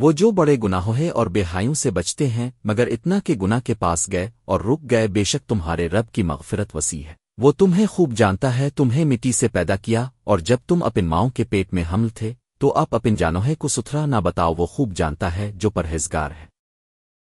وہ جو بڑے گناہوں اور بے حایوں سے بچتے ہیں، مگر اتنا کہ گناہ کے پاس گئے اور رک گئے، بے شک تمہارے رب کی مغفرت وسیع ہے۔ وہ تمہیں خوب جانتا ہے، تمہیں مٹی سے پیدا کیا، اور جب تم اپن ماؤں کے پیٹ میں حمل تھے، تو آپ اپن جانوہے کو ستھرا نہ بتاؤ، وہ خوب جانتا ہے، جو پرہیزگار ہے۔